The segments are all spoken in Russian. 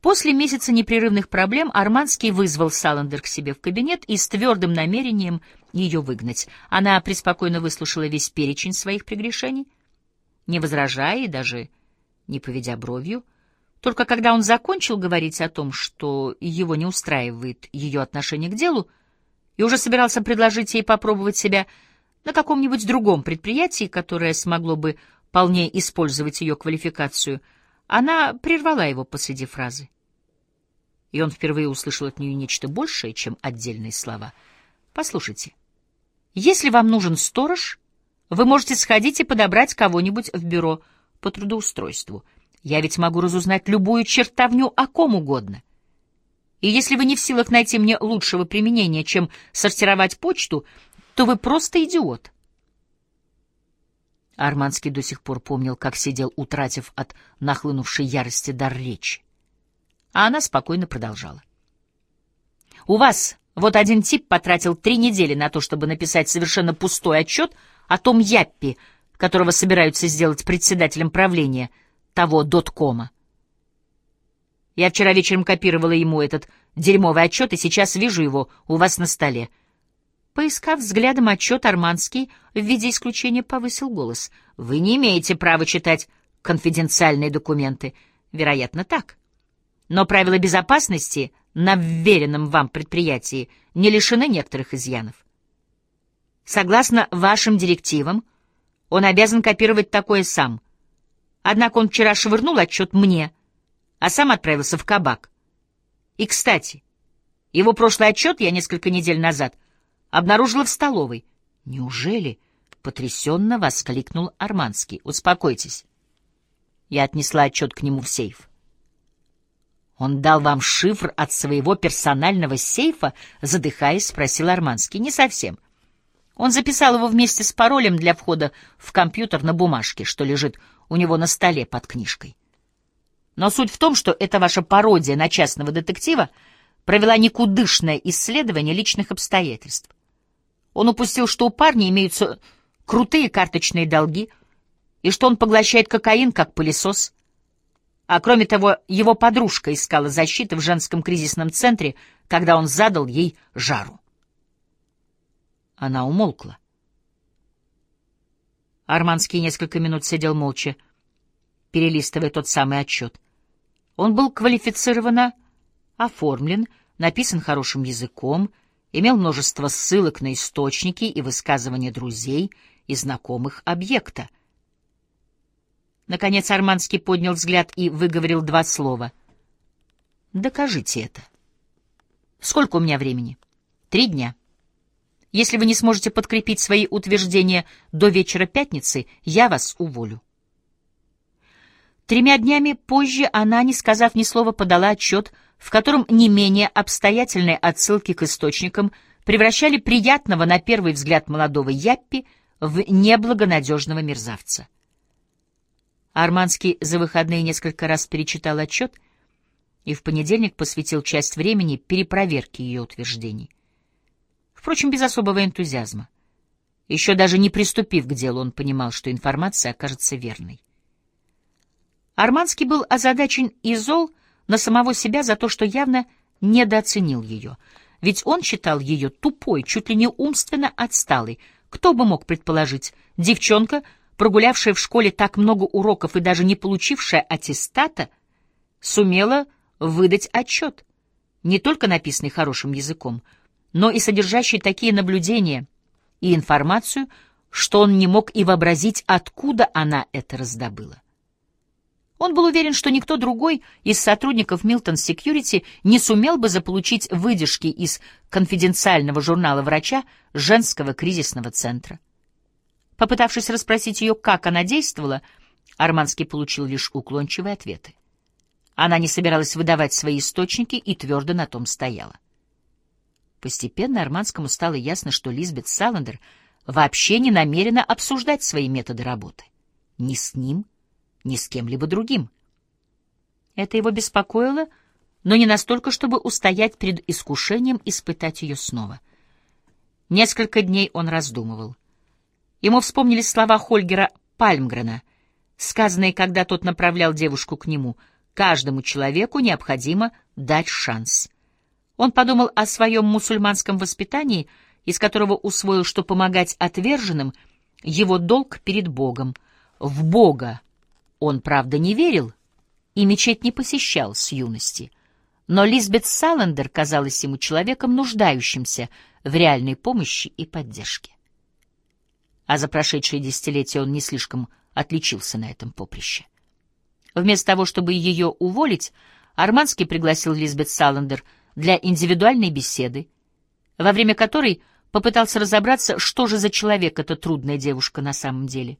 После месяца непрерывных проблем Арманский вызвал Саландер к себе в кабинет и с твердым намерением ее выгнать. Она преспокойно выслушала весь перечень своих прегрешений, не возражая и даже не поведя бровью. Только когда он закончил говорить о том, что его не устраивает ее отношение к делу, и уже собирался предложить ей попробовать себя на каком-нибудь другом предприятии, которое смогло бы полнее использовать ее квалификацию, она прервала его посреди фразы. И он впервые услышал от нее нечто большее, чем отдельные слова. «Послушайте, если вам нужен сторож, вы можете сходить и подобрать кого-нибудь в бюро по трудоустройству. Я ведь могу разузнать любую чертовню о ком угодно. И если вы не в силах найти мне лучшего применения, чем сортировать почту, то вы просто идиот». Арманский до сих пор помнил, как сидел, утратив от нахлынувшей ярости дар речи. А она спокойно продолжала. «У вас вот один тип потратил три недели на то, чтобы написать совершенно пустой отчет о том Яппи, которого собираются сделать председателем правления того доткома. Я вчера вечером копировала ему этот дерьмовый отчет, и сейчас вижу его у вас на столе. Поискав взглядом отчет, Арманский в виде исключения повысил голос. «Вы не имеете права читать конфиденциальные документы. Вероятно, так. Но правила безопасности на вверенном вам предприятии не лишены некоторых изъянов. Согласно вашим директивам, он обязан копировать такое сам. Однако он вчера швырнул отчет мне, а сам отправился в кабак. И, кстати, его прошлый отчет я несколько недель назад — обнаружила в столовой. Неужели? Потрясенно воскликнул Арманский. Успокойтесь. Я отнесла отчет к нему в сейф. Он дал вам шифр от своего персонального сейфа? Задыхаясь, спросил Арманский. Не совсем. Он записал его вместе с паролем для входа в компьютер на бумажке, что лежит у него на столе под книжкой. Но суть в том, что эта ваша пародия на частного детектива провела никудышное исследование личных обстоятельств. Он упустил, что у парня имеются крутые карточные долги, и что он поглощает кокаин как пылесос. А кроме того, его подружка искала защиты в женском кризисном центре, когда он задал ей жару. Она умолкла. Арманский несколько минут сидел молча, перелистывая тот самый отчет. Он был квалифицированно оформлен, написан хорошим языком — имел множество ссылок на источники и высказывания друзей и знакомых объекта. Наконец Арманский поднял взгляд и выговорил два слова. «Докажите это». «Сколько у меня времени?» «Три дня. Если вы не сможете подкрепить свои утверждения до вечера пятницы, я вас уволю». Тремя днями позже она, не сказав ни слова, подала отчет в котором не менее обстоятельные отсылки к источникам превращали приятного на первый взгляд молодого Яппи в неблагонадежного мерзавца. Арманский за выходные несколько раз перечитал отчет и в понедельник посвятил часть времени перепроверке ее утверждений. Впрочем, без особого энтузиазма. Еще даже не приступив к делу, он понимал, что информация окажется верной. Арманский был озадачен и зол, на самого себя за то, что явно недооценил ее. Ведь он считал ее тупой, чуть ли не умственно отсталой. Кто бы мог предположить, девчонка, прогулявшая в школе так много уроков и даже не получившая аттестата, сумела выдать отчет, не только написанный хорошим языком, но и содержащий такие наблюдения и информацию, что он не мог и вообразить, откуда она это раздобыла. Он был уверен, что никто другой из сотрудников Milton Security не сумел бы заполучить выдержки из конфиденциального журнала врача женского кризисного центра. Попытавшись расспросить ее, как она действовала, Арманский получил лишь уклончивые ответы. Она не собиралась выдавать свои источники и твердо на том стояла. Постепенно Арманскому стало ясно, что Лизбет Саландер вообще не намерена обсуждать свои методы работы. Ни с ним, ни с кем-либо другим. Это его беспокоило, но не настолько, чтобы устоять перед искушением испытать ее снова. Несколько дней он раздумывал. Ему вспомнились слова Хольгера Пальмгрена, сказанные, когда тот направлял девушку к нему. Каждому человеку необходимо дать шанс. Он подумал о своем мусульманском воспитании, из которого усвоил, что помогать отверженным — его долг перед Богом. В Бога он, правда, не верил и мечеть не посещал с юности. Но Лизбет Саландер казалась ему человеком, нуждающимся в реальной помощи и поддержке. А за прошедшие десятилетия он не слишком отличился на этом поприще. Вместо того, чтобы ее уволить, Арманский пригласил Лизбет Саландер для индивидуальной беседы, во время которой попытался разобраться, что же за человек эта трудная девушка на самом деле.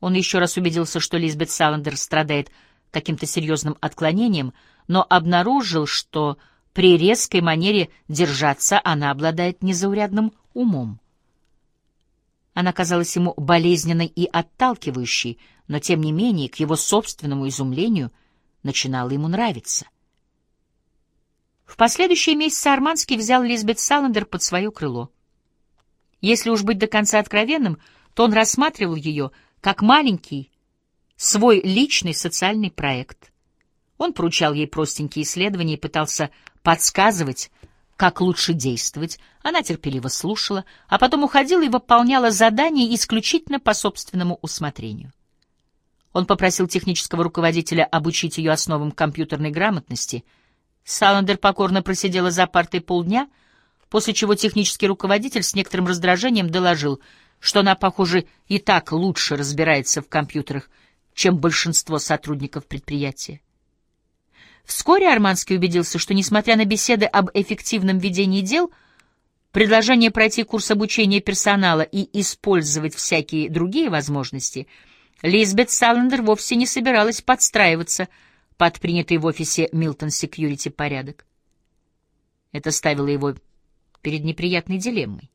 Он еще раз убедился, что Лизбет Саландер страдает каким-то серьезным отклонением, но обнаружил, что при резкой манере держаться она обладает незаурядным умом. Она казалась ему болезненной и отталкивающей, но, тем не менее, к его собственному изумлению начинала ему нравиться. В последующие месяцы Арманский взял Лизбет Саландер под свое крыло. Если уж быть до конца откровенным, то он рассматривал ее как маленький, свой личный социальный проект. Он поручал ей простенькие исследования и пытался подсказывать, как лучше действовать. Она терпеливо слушала, а потом уходила и выполняла задания исключительно по собственному усмотрению. Он попросил технического руководителя обучить ее основам компьютерной грамотности. Саландер покорно просидела за партой полдня, после чего технический руководитель с некоторым раздражением доложил, что она, похоже, и так лучше разбирается в компьютерах, чем большинство сотрудников предприятия. Вскоре Арманский убедился, что, несмотря на беседы об эффективном ведении дел, предложение пройти курс обучения персонала и использовать всякие другие возможности — Лизбет Саллендер вовсе не собиралась подстраиваться под принятый в офисе Милтон Секьюрити порядок. Это ставило его перед неприятной дилеммой.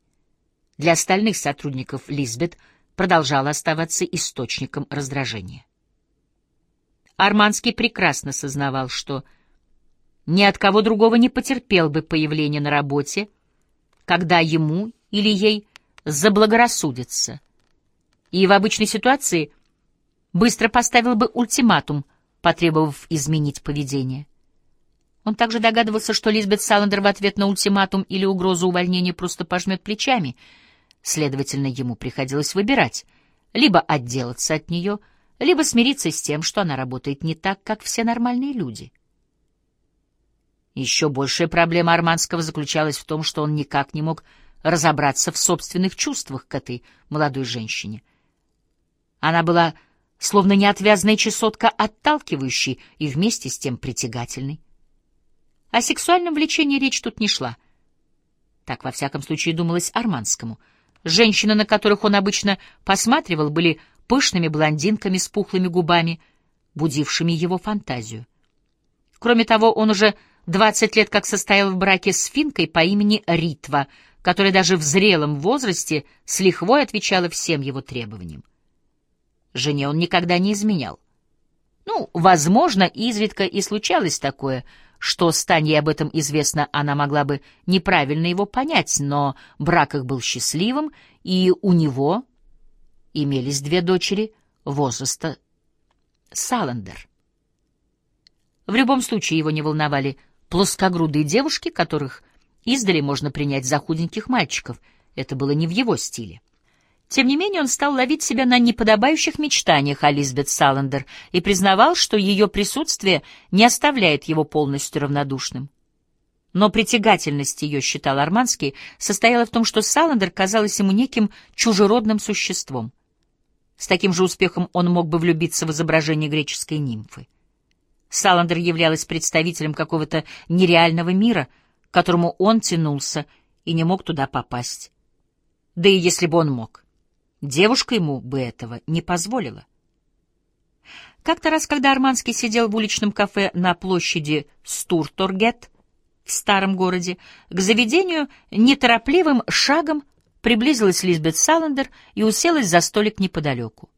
Для остальных сотрудников Лизбет продолжала оставаться источником раздражения. Арманский прекрасно сознавал, что ни от кого другого не потерпел бы появление на работе, когда ему или ей заблагорассудится. И в обычной ситуации — быстро поставил бы ультиматум, потребовав изменить поведение. Он также догадывался, что Лизбет Саландер в ответ на ультиматум или угрозу увольнения просто пожмет плечами. Следовательно, ему приходилось выбирать — либо отделаться от нее, либо смириться с тем, что она работает не так, как все нормальные люди. Еще большая проблема Арманского заключалась в том, что он никак не мог разобраться в собственных чувствах к этой молодой женщине. Она была словно неотвязная чесотка отталкивающей и вместе с тем притягательной. О сексуальном влечении речь тут не шла. Так, во всяком случае, думалось Арманскому. Женщины, на которых он обычно посматривал, были пышными блондинками с пухлыми губами, будившими его фантазию. Кроме того, он уже двадцать лет как состоял в браке с финкой по имени Ритва, которая даже в зрелом возрасте с лихвой отвечала всем его требованиям. Жене он никогда не изменял. Ну, возможно, изредка и случалось такое, что, стань ей об этом известно, она могла бы неправильно его понять, но брак их был счастливым, и у него имелись две дочери возраста Саландер. В любом случае его не волновали плоскогрудые девушки, которых издали можно принять за худеньких мальчиков. Это было не в его стиле. Тем не менее он стал ловить себя на неподобающих мечтаниях о Лизбет Саландер и признавал, что ее присутствие не оставляет его полностью равнодушным. Но притягательность ее, считал Арманский, состояла в том, что Саландер казалась ему неким чужеродным существом. С таким же успехом он мог бы влюбиться в изображение греческой нимфы. Саландер являлась представителем какого-то нереального мира, к которому он тянулся и не мог туда попасть. Да и если бы он мог. Девушка ему бы этого не позволила. Как-то раз, когда Арманский сидел в уличном кафе на площади Стурторгет в старом городе, к заведению неторопливым шагом приблизилась Лизбет Саландер и уселась за столик неподалеку.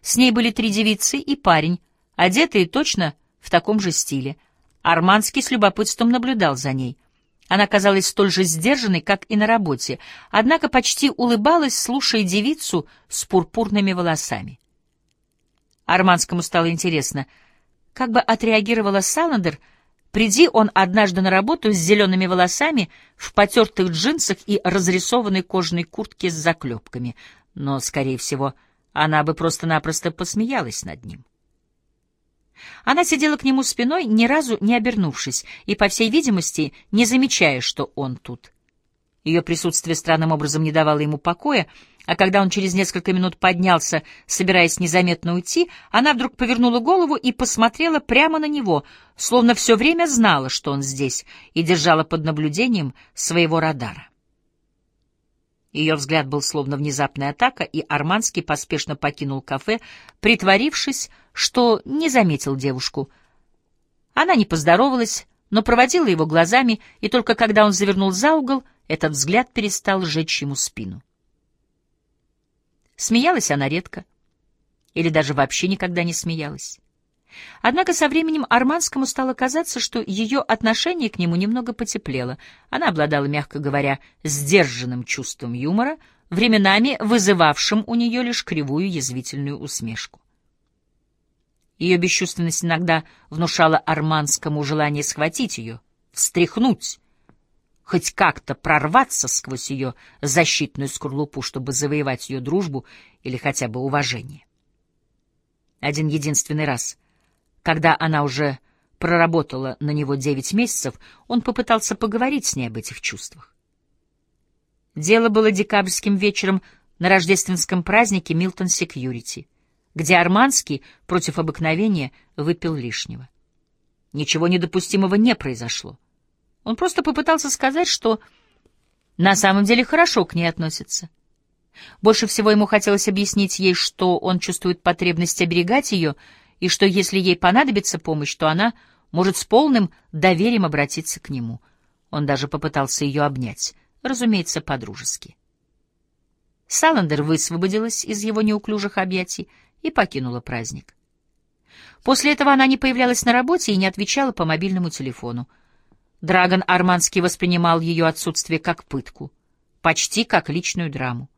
С ней были три девицы и парень, одетые точно в таком же стиле. Арманский с любопытством наблюдал за ней. Она казалась столь же сдержанной, как и на работе, однако почти улыбалась, слушая девицу с пурпурными волосами. Арманскому стало интересно, Как бы отреагировала Саландер, приди он однажды на работу с зелеными волосами, в потертых джинсах и разрисованной кожаной куртке с заклепками. Но, скорее всего, она бы просто-напросто посмеялась над ним. Она сидела к нему спиной, ни разу не обернувшись, и, по всей видимости, не замечая, что он тут. Ее присутствие странным образом не давало ему покоя, а когда он через несколько минут поднялся, собираясь незаметно уйти, она вдруг повернула голову и посмотрела прямо на него, словно все время знала, что он здесь, и держала под наблюдением своего радара. Ее взгляд был словно внезапная атака, и Арманский поспешно покинул кафе, притворившись, что не заметил девушку. Она не поздоровалась, но проводила его глазами, и только когда он завернул за угол, этот взгляд перестал сжечь ему спину. Смеялась она редко, или даже вообще никогда не смеялась. Однако со временем Арманскому стало казаться, что ее отношение к нему немного потеплело. Она обладала, мягко говоря, сдержанным чувством юмора, временами вызывавшим у нее лишь кривую язвительную усмешку. Ее бесчувственность иногда внушала Арманскому желание схватить ее, встряхнуть, хоть как-то прорваться сквозь ее защитную скорлупу, чтобы завоевать ее дружбу или хотя бы уважение. Один единственный раз, когда она уже проработала на него девять месяцев, он попытался поговорить с ней об этих чувствах. Дело было декабрьским вечером на рождественском празднике Милтон Секьюрити, где Арманский против обыкновения выпил лишнего. Ничего недопустимого не произошло. Он просто попытался сказать, что на самом деле хорошо к ней относится. Больше всего ему хотелось объяснить ей, что он чувствует потребность оберегать ее, и что если ей понадобится помощь, то она может с полным доверием обратиться к нему. Он даже попытался ее обнять, разумеется, по-дружески. Саландер высвободилась из его неуклюжих объятий и покинула праздник. После этого она не появлялась на работе и не отвечала по мобильному телефону. Драгон Арманский воспринимал ее отсутствие как пытку, почти как личную драму.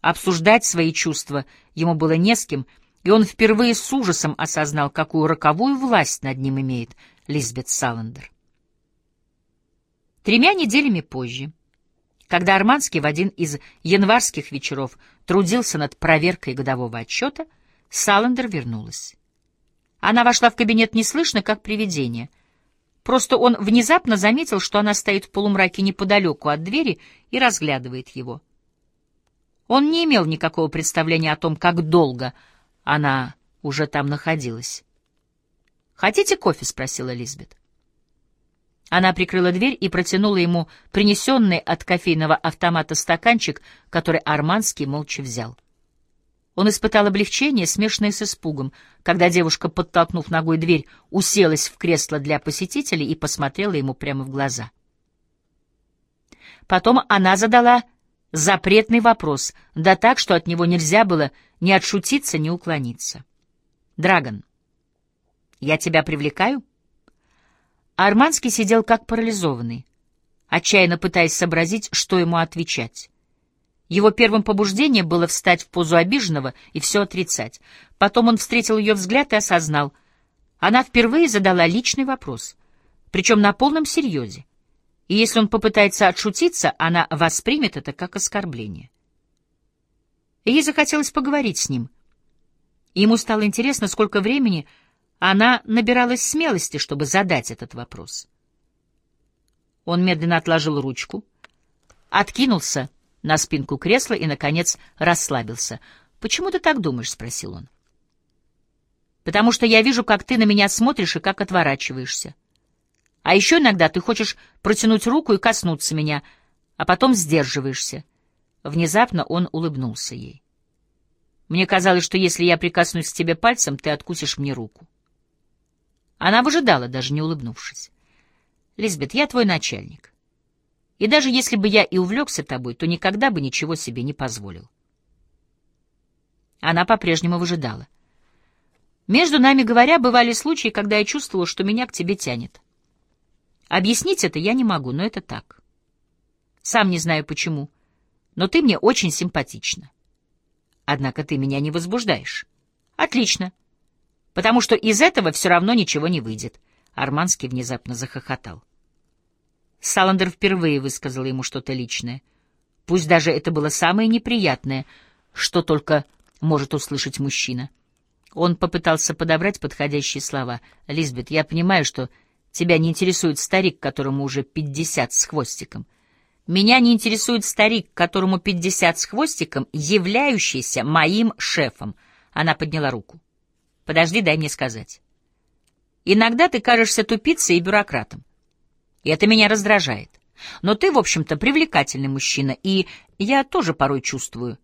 Обсуждать свои чувства ему было не с кем, и он впервые с ужасом осознал, какую роковую власть над ним имеет Лизбет Саландер. Тремя неделями позже, когда Арманский в один из январских вечеров трудился над проверкой годового отчета, Саландер вернулась. Она вошла в кабинет неслышно, как привидение — Просто он внезапно заметил, что она стоит в полумраке неподалеку от двери и разглядывает его. Он не имел никакого представления о том, как долго она уже там находилась. «Хотите кофе?» — спросила Лизбет. Она прикрыла дверь и протянула ему принесенный от кофейного автомата стаканчик, который Арманский молча взял. Он испытал облегчение, смешанное с испугом, когда девушка, подтолкнув ногой дверь, уселась в кресло для посетителей и посмотрела ему прямо в глаза. Потом она задала запретный вопрос, да так, что от него нельзя было ни отшутиться, ни уклониться. «Драгон, я тебя привлекаю?» Арманский сидел как парализованный, отчаянно пытаясь сообразить, что ему отвечать. Его первым побуждением было встать в позу обиженного и все отрицать. Потом он встретил ее взгляд и осознал. Она впервые задала личный вопрос, причем на полном серьезе. И если он попытается отшутиться, она воспримет это как оскорбление. Ей захотелось поговорить с ним. Ему стало интересно, сколько времени она набиралась смелости, чтобы задать этот вопрос. Он медленно отложил ручку, откинулся, на спинку кресла и, наконец, расслабился. «Почему ты так думаешь?» — спросил он. «Потому что я вижу, как ты на меня смотришь и как отворачиваешься. А еще иногда ты хочешь протянуть руку и коснуться меня, а потом сдерживаешься». Внезапно он улыбнулся ей. «Мне казалось, что если я прикоснусь к тебе пальцем, ты откусишь мне руку». Она выжидала, даже не улыбнувшись. «Лизбет, я твой начальник. И даже если бы я и увлекся тобой, то никогда бы ничего себе не позволил. Она по-прежнему выжидала. Между нами говоря, бывали случаи, когда я чувствовала, что меня к тебе тянет. Объяснить это я не могу, но это так. Сам не знаю почему, но ты мне очень симпатична. Однако ты меня не возбуждаешь. Отлично. потому что из этого все равно ничего не выйдет. Арманский внезапно захохотал. Саландер впервые высказал ему что-то личное. Пусть даже это было самое неприятное, что только может услышать мужчина. Он попытался подобрать подходящие слова. «Лизбет, я понимаю, что тебя не интересует старик, которому уже пятьдесят с хвостиком. Меня не интересует старик, которому пятьдесят с хвостиком, являющийся моим шефом». Она подняла руку. «Подожди, дай мне сказать. Иногда ты кажешься тупицей и бюрократом. И это меня раздражает. Но ты, в общем-то, привлекательный мужчина, и я тоже порой чувствую.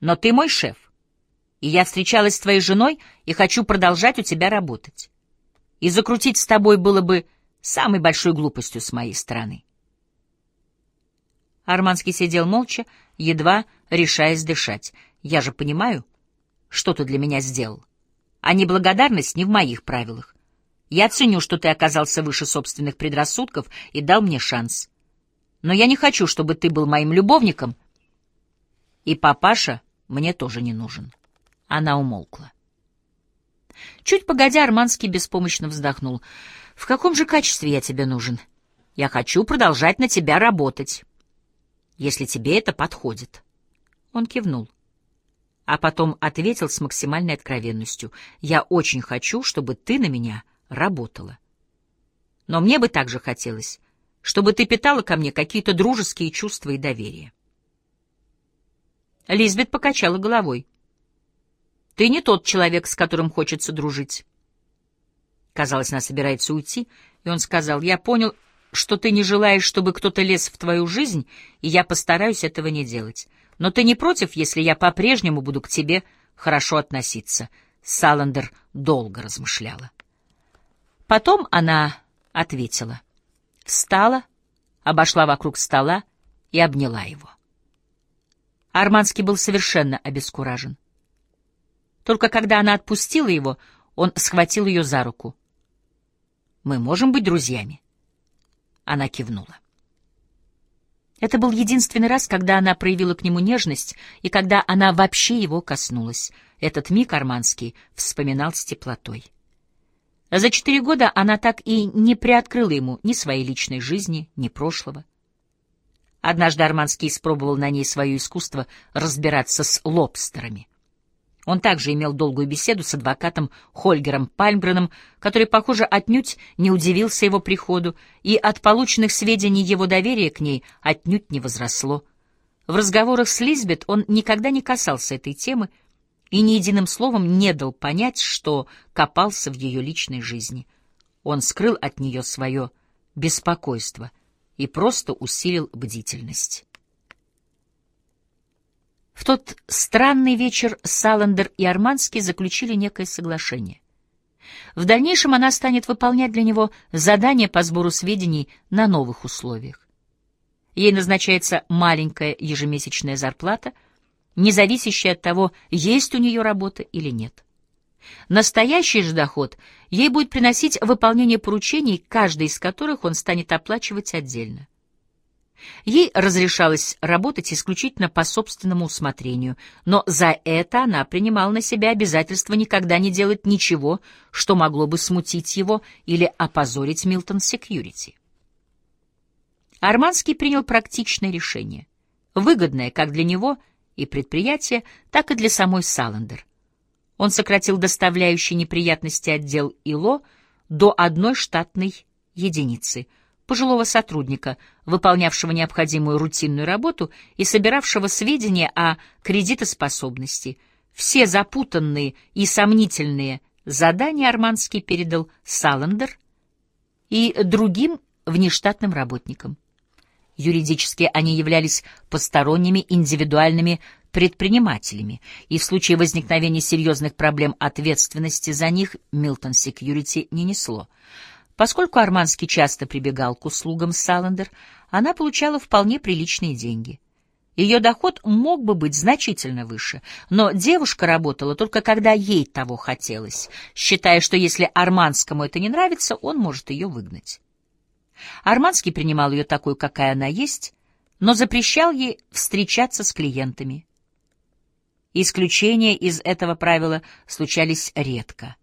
Но ты мой шеф. И я встречалась с твоей женой и хочу продолжать у тебя работать. И закрутить с тобой было бы самой большой глупостью с моей стороны. Арманский сидел молча, едва решаясь дышать. Я же понимаю, что ты для меня сделал. А неблагодарность не в моих правилах. Я ценю, что ты оказался выше собственных предрассудков и дал мне шанс. Но я не хочу, чтобы ты был моим любовником. И папаша мне тоже не нужен. Она умолкла. Чуть погодя, Арманский беспомощно вздохнул. «В каком же качестве я тебе нужен? Я хочу продолжать на тебя работать, если тебе это подходит». Он кивнул а потом ответил с максимальной откровенностью. «Я очень хочу, чтобы ты на меня работала. Но мне бы также хотелось, чтобы ты питала ко мне какие-то дружеские чувства и доверие. Лизбет покачала головой. Ты не тот человек, с которым хочется дружить. Казалось, она собирается уйти, и он сказал, я понял, что ты не желаешь, чтобы кто-то лез в твою жизнь, и я постараюсь этого не делать. Но ты не против, если я по-прежнему буду к тебе хорошо относиться? Саландер долго размышляла. Потом она ответила. Встала, обошла вокруг стола и обняла его. Арманский был совершенно обескуражен. Только когда она отпустила его, он схватил ее за руку. «Мы можем быть друзьями?» Она кивнула. Это был единственный раз, когда она проявила к нему нежность и когда она вообще его коснулась. Этот миг Арманский вспоминал с теплотой. За четыре года она так и не приоткрыла ему ни своей личной жизни, ни прошлого. Однажды Арманский испробовал на ней свое искусство разбираться с лобстерами. Он также имел долгую беседу с адвокатом Хольгером Пальмгреном, который, похоже, отнюдь не удивился его приходу, и от полученных сведений его доверие к ней отнюдь не возросло. В разговорах с Лизбет он никогда не касался этой темы, и ни единым словом не дал понять, что копался в ее личной жизни. Он скрыл от нее свое беспокойство и просто усилил бдительность. В тот странный вечер Саландер и Арманский заключили некое соглашение. В дальнейшем она станет выполнять для него задания по сбору сведений на новых условиях. Ей назначается маленькая ежемесячная зарплата — не зависящий от того, есть у нее работа или нет. Настоящий же доход ей будет приносить выполнение поручений, каждый из которых он станет оплачивать отдельно. Ей разрешалось работать исключительно по собственному усмотрению, но за это она принимала на себя обязательство никогда не делать ничего, что могло бы смутить его или опозорить Милтон Секьюрити. Арманский принял практичное решение, выгодное как для него – и предприятия, так и для самой Саландер. Он сократил доставляющий неприятности отдел ИЛО до одной штатной единицы, пожилого сотрудника, выполнявшего необходимую рутинную работу и собиравшего сведения о кредитоспособности. Все запутанные и сомнительные задания Арманский передал Саландер и другим внештатным работникам. Юридически они являлись посторонними индивидуальными предпринимателями, и в случае возникновения серьезных проблем ответственности за них Милтон Секьюрити не несло. Поскольку Арманский часто прибегал к услугам Саландер, она получала вполне приличные деньги. Ее доход мог бы быть значительно выше, но девушка работала только когда ей того хотелось, считая, что если Арманскому это не нравится, он может ее выгнать. Арманский принимал ее такой, какая она есть, но запрещал ей встречаться с клиентами. Исключения из этого правила случались редко.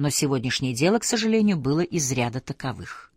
Но сегодняшнее дело, к сожалению, было из ряда таковых.